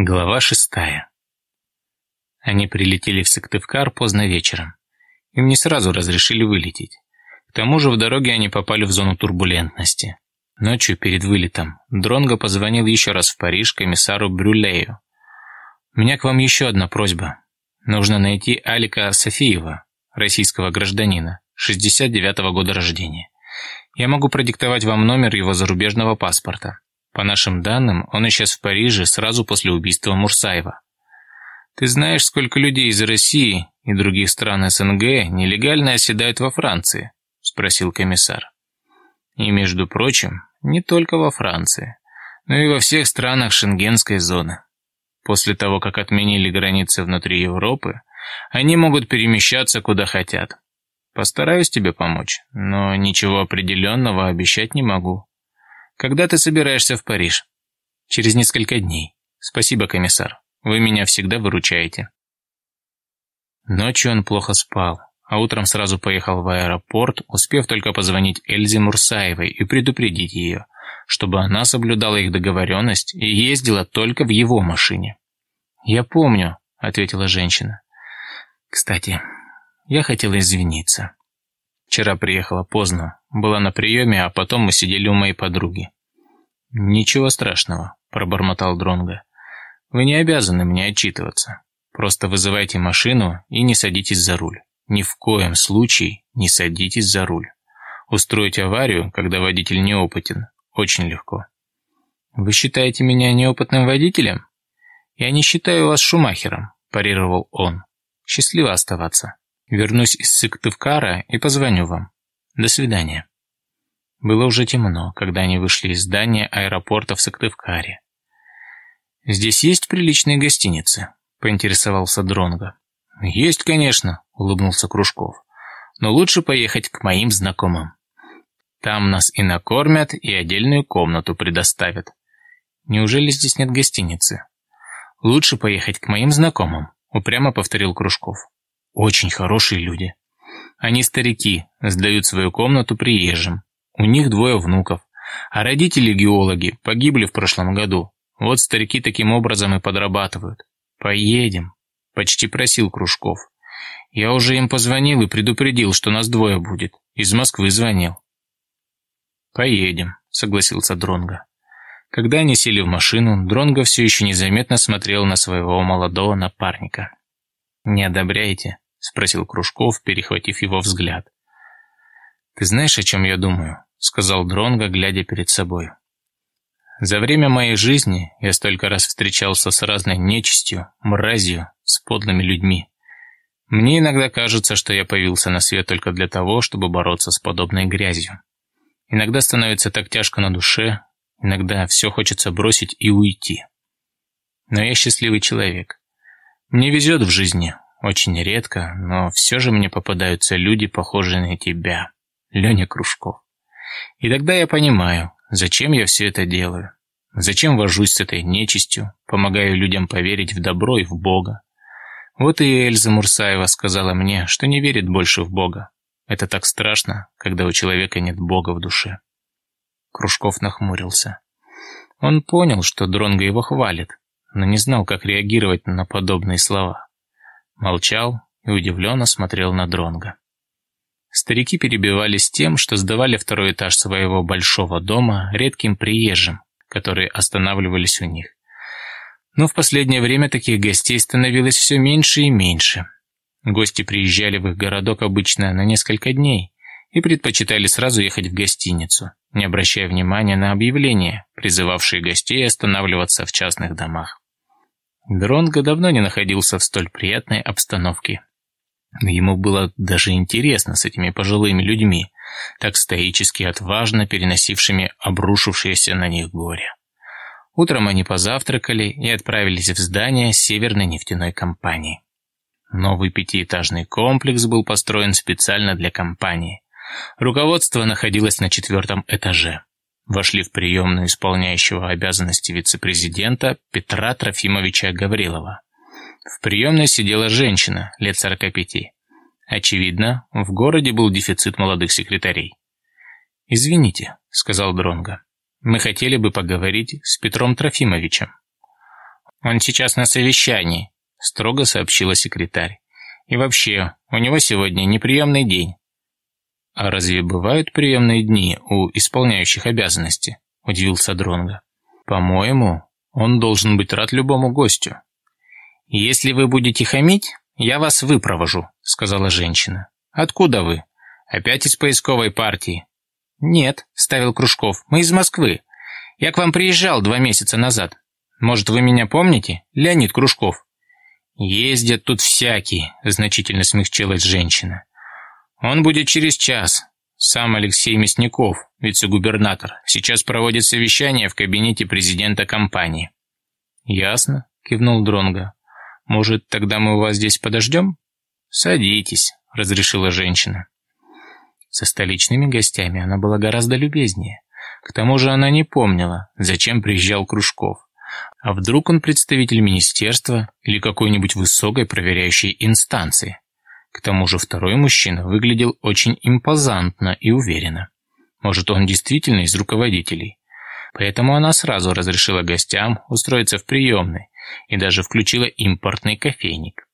Глава шестая. Они прилетели в Сыктывкар поздно вечером. Им не сразу разрешили вылететь. К тому же в дороге они попали в зону турбулентности. Ночью перед вылетом Дронго позвонил еще раз в Париж комиссару Брюлею. «У меня к вам еще одна просьба. Нужно найти Алика Софиева, российского гражданина, 69-го года рождения. Я могу продиктовать вам номер его зарубежного паспорта. По нашим данным, он исчез в Париже сразу после убийства Мурсаева. Ты знаешь, сколько людей из России и других стран СНГ нелегально оседают во Франции? Спросил комиссар. И, между прочим, не только во Франции, но и во всех странах шенгенской зоны. После того, как отменили границы внутри Европы, они могут перемещаться куда хотят. Постараюсь тебе помочь, но ничего определенного обещать не могу. Когда ты собираешься в Париж? Через несколько дней. Спасибо, комиссар. Вы меня всегда выручаете. Ночью он плохо спал, а утром сразу поехал в аэропорт, успев только позвонить Эльзе Мурсаевой и предупредить ее, чтобы она соблюдала их договоренность и ездила только в его машине. «Я помню», — ответила женщина. «Кстати, я хотела извиниться. Вчера приехала поздно, была на приеме, а потом мы сидели у моей подруги. «Ничего страшного», – пробормотал Дронго. «Вы не обязаны мне отчитываться. Просто вызывайте машину и не садитесь за руль. Ни в коем случае не садитесь за руль. Устроить аварию, когда водитель неопытен, очень легко». «Вы считаете меня неопытным водителем?» «Я не считаю вас Шумахером», – парировал он. «Счастливо оставаться». Вернусь из Сыктывкара и позвоню вам. До свидания». Было уже темно, когда они вышли из здания аэропорта в Сыктывкаре. «Здесь есть приличные гостиницы?» – поинтересовался Дронго. «Есть, конечно», – улыбнулся Кружков. «Но лучше поехать к моим знакомым. Там нас и накормят, и отдельную комнату предоставят. Неужели здесь нет гостиницы?» «Лучше поехать к моим знакомым», – упрямо повторил Кружков. Очень хорошие люди. Они старики, сдают свою комнату приезжим. У них двое внуков. А родители геологи погибли в прошлом году. Вот старики таким образом и подрабатывают. Поедем, почти просил Кружков. Я уже им позвонил и предупредил, что нас двое будет. Из Москвы звонил. Поедем, согласился Дронга. Когда они сели в машину, Дронго все еще незаметно смотрел на своего молодого напарника. «Не одобряете?» — спросил Кружков, перехватив его взгляд. «Ты знаешь, о чем я думаю?» — сказал Дронго, глядя перед собой. «За время моей жизни я столько раз встречался с разной нечистью, мразью, с подлыми людьми. Мне иногда кажется, что я появился на свет только для того, чтобы бороться с подобной грязью. Иногда становится так тяжко на душе, иногда все хочется бросить и уйти. Но я счастливый человек. Мне везет в жизни, очень редко, но все же мне попадаются люди, похожие на тебя, Леня Кружков. И тогда я понимаю, зачем я все это делаю. Зачем вожусь с этой нечистью, помогаю людям поверить в добро и в Бога. Вот и Эльза Мурсаева сказала мне, что не верит больше в Бога. Это так страшно, когда у человека нет Бога в душе. Кружков нахмурился. Он понял, что Дронго его хвалит, но не знал, как реагировать на подобные слова молчал и удивленно смотрел на Дронга. Старики перебивались тем, что сдавали второй этаж своего большого дома редким приезжим, которые останавливались у них. Но в последнее время таких гостей становилось все меньше и меньше. Гости приезжали в их городок обычно на несколько дней и предпочитали сразу ехать в гостиницу, не обращая внимания на объявления, призывавшие гостей останавливаться в частных домах. Дронго давно не находился в столь приятной обстановке. Ему было даже интересно с этими пожилыми людьми, так стоически отважно переносившими обрушившееся на них горе. Утром они позавтракали и отправились в здание Северной нефтяной компании. Новый пятиэтажный комплекс был построен специально для компании. Руководство находилось на четвертом этаже вошли в приемную исполняющего обязанности вице-президента Петра Трофимовича Гаврилова. В приемной сидела женщина лет 45. Очевидно, в городе был дефицит молодых секретарей. «Извините», — сказал Дронга, — «мы хотели бы поговорить с Петром Трофимовичем». Он сейчас на совещании», — строго сообщила секретарь. «И вообще, у него сегодня неприемный день». «А разве бывают приемные дни у исполняющих обязанности?» — удивился Дронго. «По-моему, он должен быть рад любому гостю». «Если вы будете хамить, я вас выпровожу», — сказала женщина. «Откуда вы? Опять из поисковой партии?» «Нет», — ставил Кружков, — «мы из Москвы. Я к вам приезжал два месяца назад. Может, вы меня помните? Леонид Кружков». «Ездят тут всякие», — значительно смягчилась женщина. «Он будет через час. Сам Алексей Мясников, вице-губернатор, сейчас проводит совещание в кабинете президента компании». «Ясно», — кивнул Дронга. «Может, тогда мы вас здесь подождем?» «Садитесь», — разрешила женщина. Со столичными гостями она была гораздо любезнее. К тому же она не помнила, зачем приезжал Кружков. А вдруг он представитель министерства или какой-нибудь высокой проверяющей инстанции? К тому же второй мужчина выглядел очень импозантно и уверенно. Может, он действительно из руководителей. Поэтому она сразу разрешила гостям устроиться в приемной и даже включила импортный кофейник.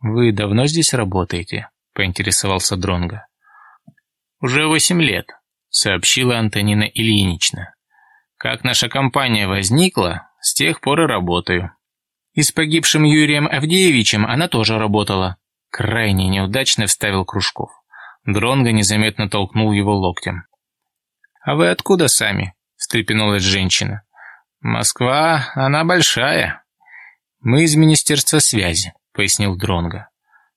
«Вы давно здесь работаете?» – поинтересовался Дронга. «Уже восемь лет», – сообщила Антонина Ильинична. «Как наша компания возникла, с тех пор и работаю». И с погибшим Юрием Авдеевичем она тоже работала. Крайне неудачно вставил Кружков. Дронго незаметно толкнул его локтем. «А вы откуда сами?» – встрепенулась женщина. «Москва, она большая». «Мы из Министерства связи», – пояснил Дронго.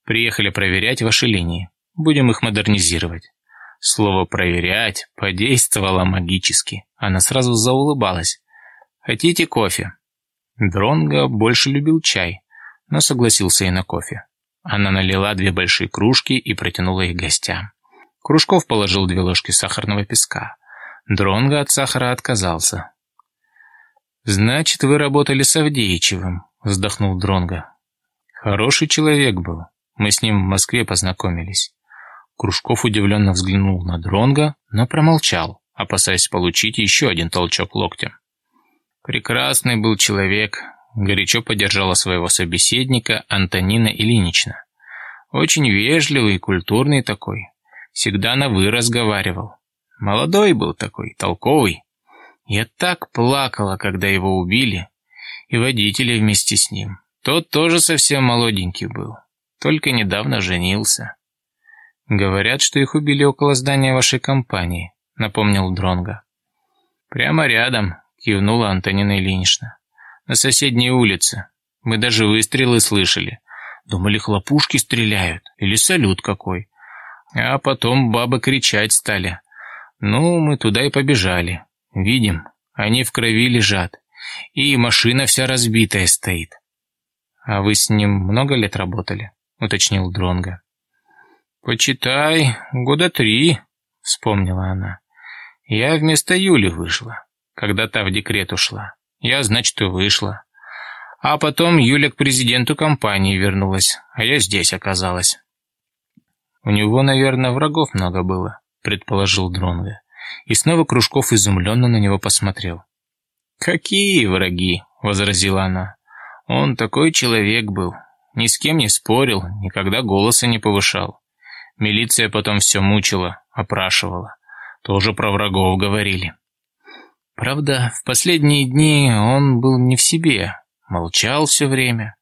«Приехали проверять ваши линии. Будем их модернизировать». Слово «проверять» подействовало магически. Она сразу заулыбалась. «Хотите кофе?» Дронго больше любил чай, но согласился и на кофе. Она налила две большие кружки и протянула их гостям. Кружков положил две ложки сахарного песка. Дронго от сахара отказался. «Значит, вы работали с Авдеичевым», — вздохнул Дронго. «Хороший человек был. Мы с ним в Москве познакомились. Кружков удивленно взглянул на Дронга, но промолчал, опасаясь получить еще один толчок локтем. «Прекрасный был человек», — горячо поддержала своего собеседника Антонина Ильинична. «Очень вежливый и культурный такой. Всегда на «вы» разговаривал. Молодой был такой, толковый. Я так плакала, когда его убили, и водителя вместе с ним. Тот тоже совсем молоденький был, только недавно женился». «Говорят, что их убили около здания вашей компании», — напомнил Дронга. «Прямо рядом», — кивнула Антонина Ильинична. «На соседней улице. Мы даже выстрелы слышали. Думали, хлопушки стреляют или салют какой. А потом бабы кричать стали. Ну, мы туда и побежали. Видим, они в крови лежат. И машина вся разбитая стоит». «А вы с ним много лет работали?» — уточнил Дронга. «Почитай, года три», — вспомнила она. «Я вместо Юли вышла, когда та в декрет ушла. Я, значит, и вышла. А потом Юля к президенту компании вернулась, а я здесь оказалась». «У него, наверное, врагов много было», — предположил Дронго. И снова Кружков изумленно на него посмотрел. «Какие враги?» — возразила она. «Он такой человек был, ни с кем не спорил, никогда голоса не повышал. Милиция потом все мучила, опрашивала. Тоже про врагов говорили. Правда, в последние дни он был не в себе, молчал все время.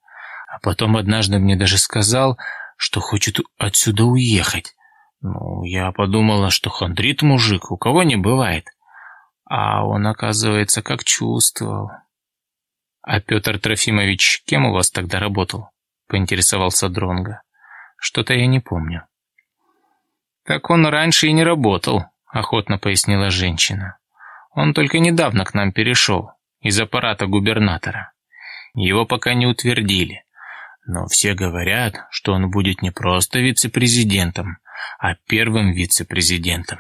А потом однажды мне даже сказал, что хочет отсюда уехать. Ну, я подумала, что хандрит мужик, у кого не бывает. А он, оказывается, как чувствовал. А Петр Трофимович кем у вас тогда работал? Поинтересовался Дронга. Что-то я не помню. «Так он раньше и не работал», — охотно пояснила женщина. «Он только недавно к нам перешел, из аппарата губернатора. Его пока не утвердили. Но все говорят, что он будет не просто вице-президентом, а первым вице-президентом.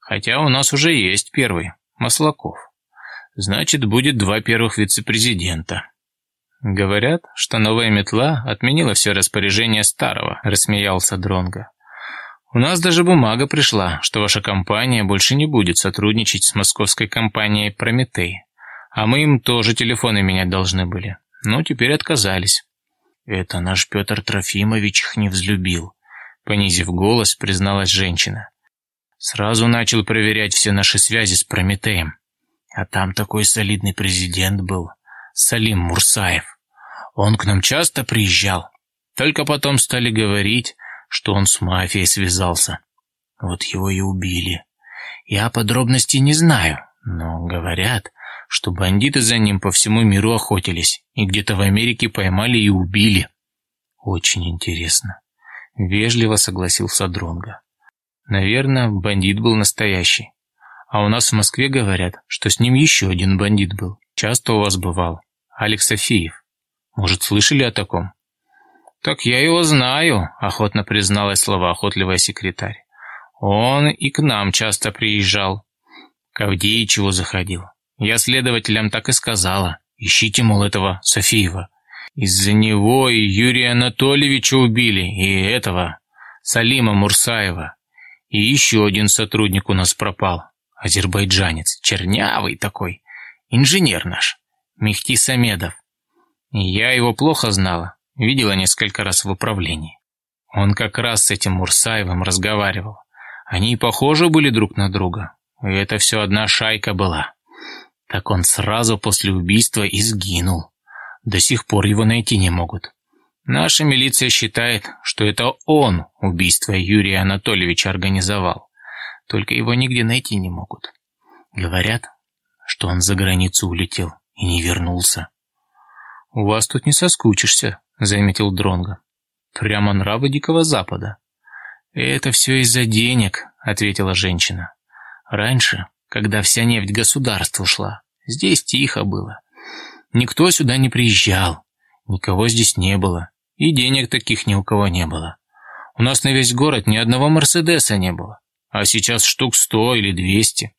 Хотя у нас уже есть первый, Маслаков. Значит, будет два первых вице-президента». «Говорят, что новая метла отменила все распоряжение старого», — рассмеялся Дронга. У нас даже бумага пришла, что ваша компания больше не будет сотрудничать с московской компанией «Прометей». А мы им тоже телефоны менять должны были. но теперь отказались. «Это наш Петр Трофимович их не взлюбил», — понизив голос, призналась женщина. «Сразу начал проверять все наши связи с Прометеем. А там такой солидный президент был, Салим Мурсаев. Он к нам часто приезжал. Только потом стали говорить, что он с мафией связался. Вот его и убили. Я подробностей не знаю, но говорят, что бандиты за ним по всему миру охотились и где-то в Америке поймали и убили. Очень интересно. Вежливо согласился Дронга. Наверное, бандит был настоящий. А у нас в Москве говорят, что с ним еще один бандит был. Часто у вас бывал. Алекс Софиев. Может, слышали о таком? «Так я его знаю», — охотно призналась слова охотливая секретарь. «Он и к нам часто приезжал. К Авдеичеву заходил. Я следователям так и сказала. Ищите, мол, этого Софиева. Из-за него и Юрия Анатольевича убили, и этого, Салима Мурсаева. И еще один сотрудник у нас пропал. Азербайджанец, чернявый такой. Инженер наш, Мехти Самедов. Я его плохо знала, видела несколько раз в управлении. Он как раз с этим Мурсаевым разговаривал. Они и похожи были друг на друга. И это все одна шайка была. Так он сразу после убийства и сгинул. До сих пор его найти не могут. Наша милиция считает, что это он убийство Юрия Анатольевича организовал. Только его нигде найти не могут. Говорят, что он за границу улетел и не вернулся. «У вас тут не соскучишься», — заметил Дронго. «Прямо нравы Дикого Запада». «Это все из-за денег», — ответила женщина. «Раньше, когда вся нефть государству шла, здесь тихо было. Никто сюда не приезжал, никого здесь не было, и денег таких ни у кого не было. У нас на весь город ни одного Мерседеса не было, а сейчас штук сто или двести.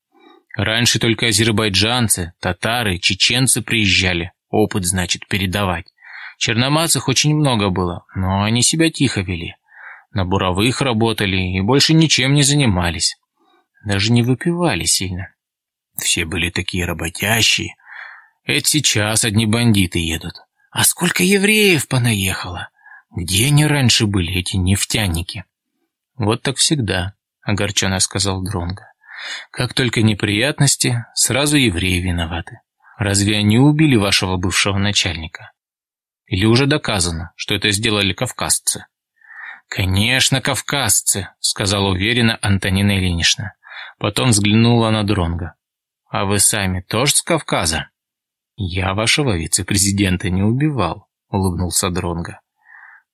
Раньше только азербайджанцы, татары, чеченцы приезжали, опыт, значит, передавать. Черномазых очень много было, но они себя тихо вели. На буровых работали и больше ничем не занимались. Даже не выпивали сильно. Все были такие работящие, это сейчас одни бандиты едут. А сколько евреев понаехало? Где они раньше были, эти нефтяники? Вот так всегда, огорченно сказал Дронго. Как только неприятности, сразу евреи виноваты. Разве они убили вашего бывшего начальника? Или уже доказано, что это сделали кавказцы? «Конечно, кавказцы», — сказала уверенно Антонина Ильинична. Потом взглянула на Дронга. «А вы сами тоже с Кавказа?» «Я вашего вице-президента не убивал», — улыбнулся Дронга.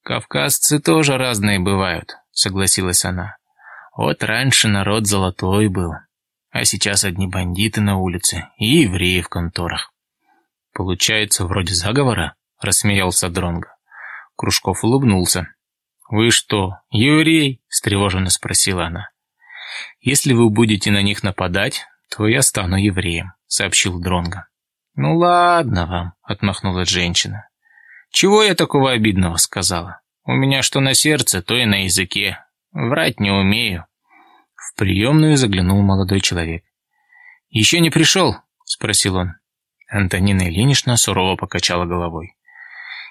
«Кавказцы тоже разные бывают», — согласилась она. «Вот раньше народ золотой был, а сейчас одни бандиты на улице и евреи в конторах». «Получается, вроде заговора?» — рассмеялся Дронга. Кружков улыбнулся. «Вы что, еврей?» — встревоженно спросила она. «Если вы будете на них нападать, то я стану евреем», — сообщил Дронга. «Ну ладно вам», — отмахнулась женщина. «Чего я такого обидного сказала? У меня что на сердце, то и на языке. Врать не умею». В приемную заглянул молодой человек. «Еще не пришел?» — спросил он. Антонина Ильинична сурово покачала головой.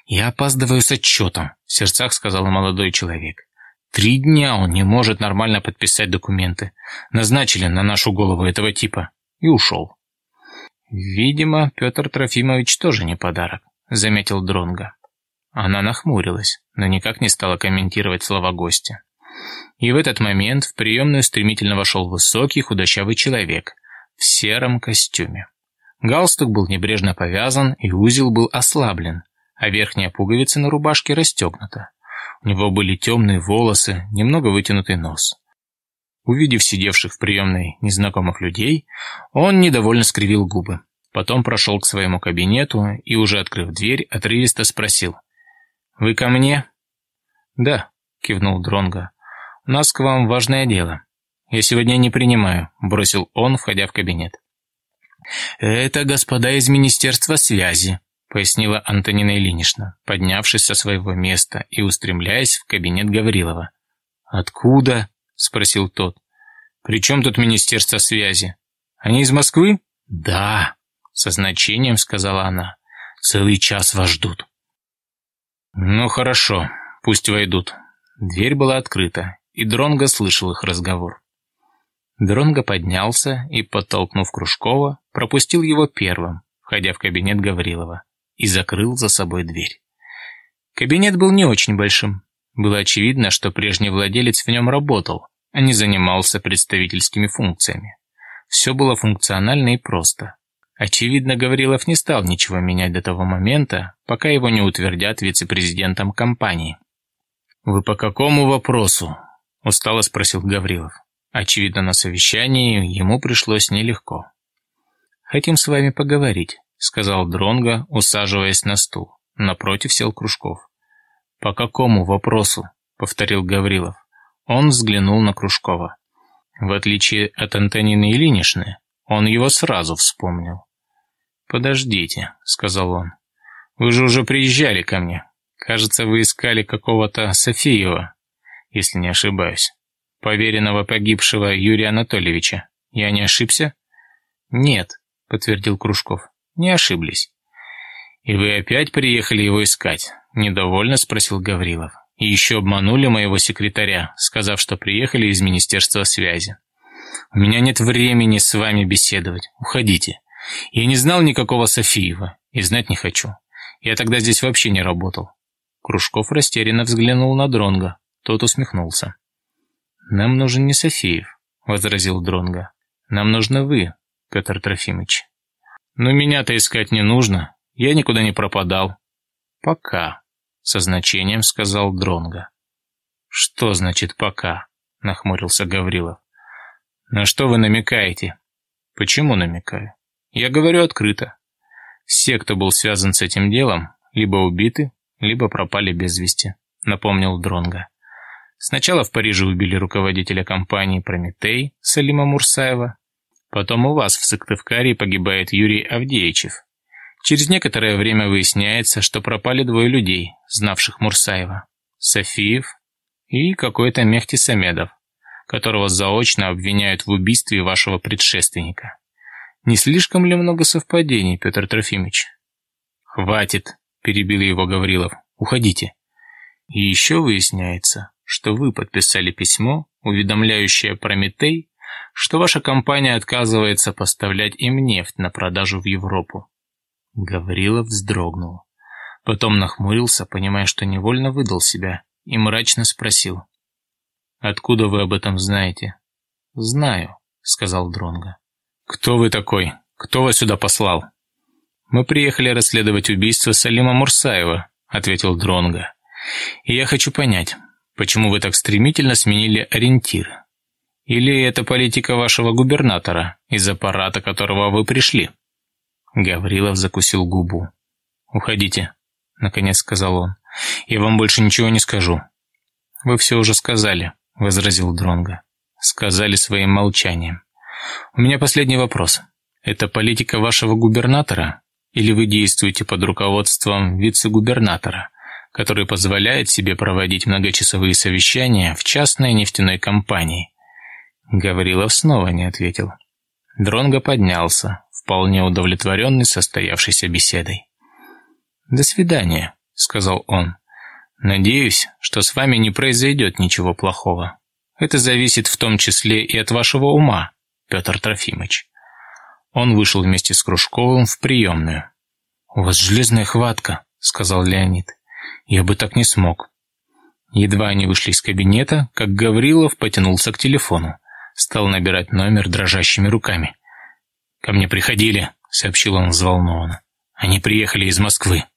«Я опаздываю с отчетом», — в сердцах сказал молодой человек. «Три дня он не может нормально подписать документы. Назначили на нашу голову этого типа». И ушел. «Видимо, Петр Трофимович тоже не подарок», — заметил Дронга. Она нахмурилась, но никак не стала комментировать слова гостя. И в этот момент в приемную стремительно вошел высокий худощавый человек в сером костюме. Галстук был небрежно повязан, и узел был ослаблен, а верхняя пуговица на рубашке расстегнута. У него были темные волосы, немного вытянутый нос. Увидев сидевших в приемной незнакомых людей, он недовольно скривил губы. Потом прошел к своему кабинету и, уже открыв дверь, отрывисто спросил. «Вы ко мне?» «Да», — кивнул Дронго. «У нас к вам важное дело. Я сегодня не принимаю», — бросил он, входя в кабинет. «Это господа из Министерства связи», — пояснила Антонина Ильинична, поднявшись со своего места и устремляясь в кабинет Гаврилова. «Откуда?» — спросил тот. «При чем тут Министерство связи? Они из Москвы?» «Да», — со значением сказала она. Целый час вас ждут». «Ну хорошо, пусть войдут». Дверь была открыта, и Дронго слышал их разговор. Дронго поднялся и, подтолкнув Кружкова, пропустил его первым, входя в кабинет Гаврилова, и закрыл за собой дверь. Кабинет был не очень большим. Было очевидно, что прежний владелец в нем работал, а не занимался представительскими функциями. Все было функционально и просто. Очевидно, Гаврилов не стал ничего менять до того момента, пока его не утвердят вице-президентом компании. «Вы по какому вопросу?» – устало спросил Гаврилов. Очевидно, на совещании ему пришлось нелегко. «Хотим с вами поговорить», – сказал Дронго, усаживаясь на стул. Напротив сел Кружков. «По какому вопросу?» – повторил Гаврилов. Он взглянул на Кружкова. В отличие от Антонины Ильиничны, он его сразу вспомнил. «Подождите», — сказал он. «Вы же уже приезжали ко мне. Кажется, вы искали какого-то Софиева, если не ошибаюсь. Поверенного погибшего Юрия Анатольевича. Я не ошибся?» «Нет», — подтвердил Кружков. «Не ошиблись». «И вы опять приехали его искать?» — недовольно спросил Гаврилов. «И еще обманули моего секретаря, сказав, что приехали из Министерства связи. У меня нет времени с вами беседовать. Уходите. Я не знал никакого Софиева и знать не хочу. Я тогда здесь вообще не работал». Кружков растерянно взглянул на Дронга. Тот усмехнулся. «Нам нужен не Софиев», — возразил Дронга. «Нам нужно вы, Петр Трофимович». «Но меня-то искать не нужно. Я никуда не пропадал». «Пока», — со значением сказал Дронга. «Что значит «пока»?» — нахмурился Гаврилов. «На что вы намекаете?» «Почему намекаю?» «Я говорю открыто. Все, кто был связан с этим делом, либо убиты, либо пропали без вести», — напомнил Дронга. «Сначала в Париже убили руководителя компании «Прометей» Салима Мурсаева, потом у вас в Сыктывкаре погибает Юрий Авдеичев. Через некоторое время выясняется, что пропали двое людей, знавших Мурсаева. Софиев и какой-то Мехти Самедов, которого заочно обвиняют в убийстве вашего предшественника. Не слишком ли много совпадений, Петр Трофимович? Хватит, перебил его Гаврилов. Уходите. И еще выясняется, что вы подписали письмо, уведомляющее Прометей, что ваша компания отказывается поставлять им нефть на продажу в Европу. Гаврилов вздрогнул. Потом нахмурился, понимая, что невольно выдал себя, и мрачно спросил. «Откуда вы об этом знаете?» «Знаю», — сказал Дронго. «Кто вы такой? Кто вас сюда послал?» «Мы приехали расследовать убийство Салима Мурсаева», — ответил Дронго. «И я хочу понять, почему вы так стремительно сменили ориентир? Или это политика вашего губернатора, из аппарата которого вы пришли?» Гаврилов закусил губу. «Уходите», — наконец сказал он. «Я вам больше ничего не скажу». «Вы все уже сказали», — возразил Дронго. «Сказали своим молчанием. У меня последний вопрос. Это политика вашего губернатора? Или вы действуете под руководством вице-губернатора, который позволяет себе проводить многочасовые совещания в частной нефтяной компании?» Гаврилов снова не ответил. Дронго поднялся, вполне удовлетворенный состоявшейся беседой. «До свидания», — сказал он. Надеюсь, что с вами не произойдет ничего плохого. Это зависит в том числе и от вашего ума, Петр Трофимович. Он вышел вместе с Кружковым в приемную. «У вас железная хватка», — сказал Леонид. «Я бы так не смог». Едва они вышли из кабинета, как Гаврилов потянулся к телефону. Стал набирать номер дрожащими руками. «Ко мне приходили», — сообщил он взволнованно. «Они приехали из Москвы».